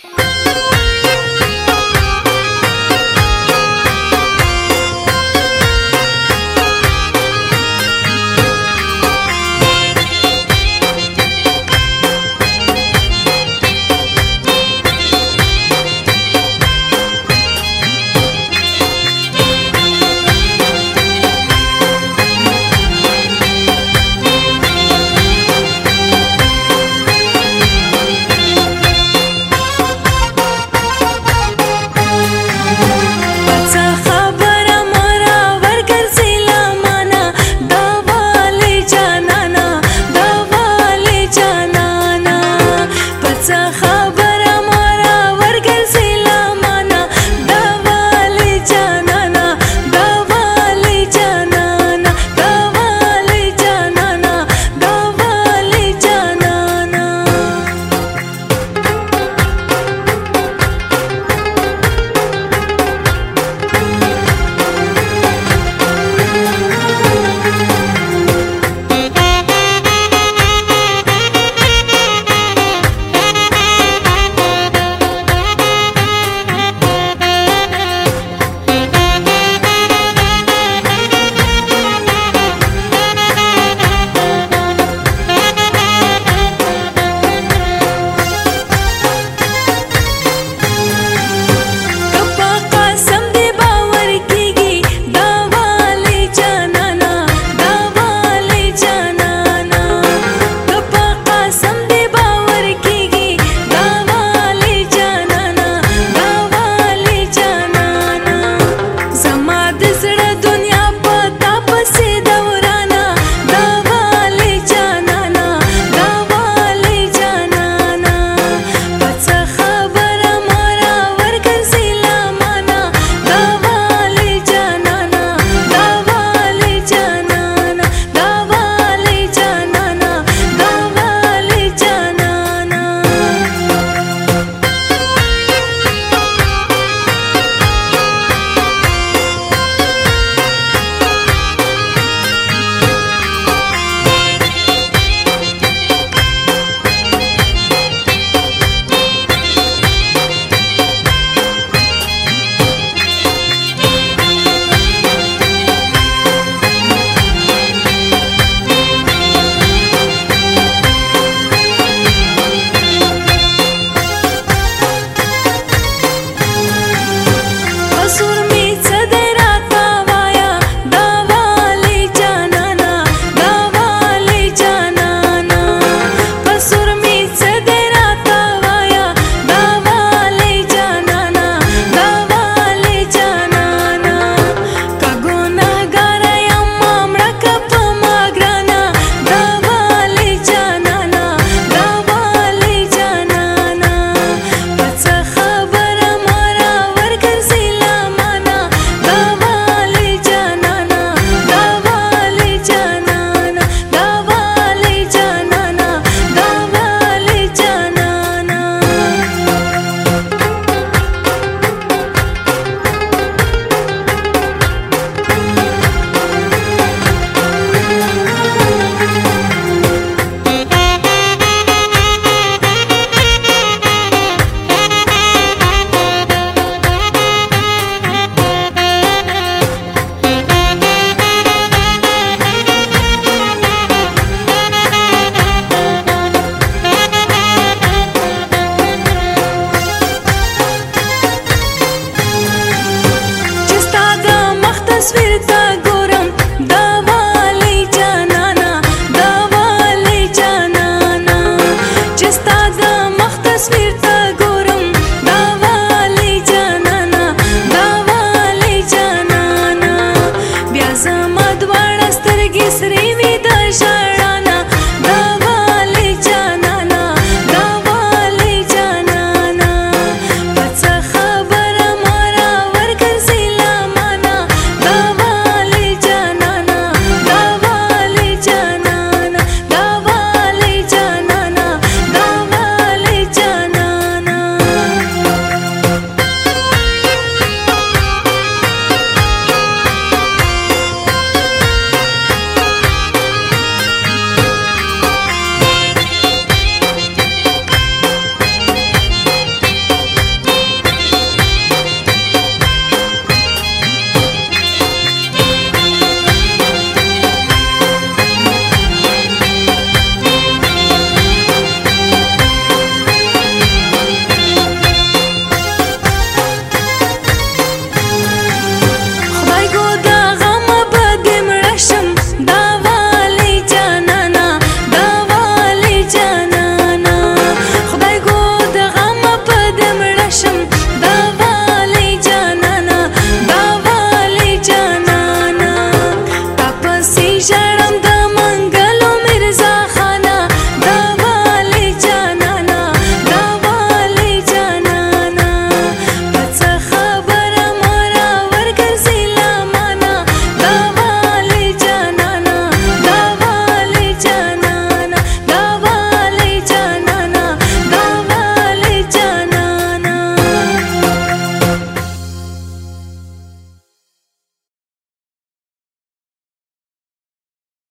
Thank. bir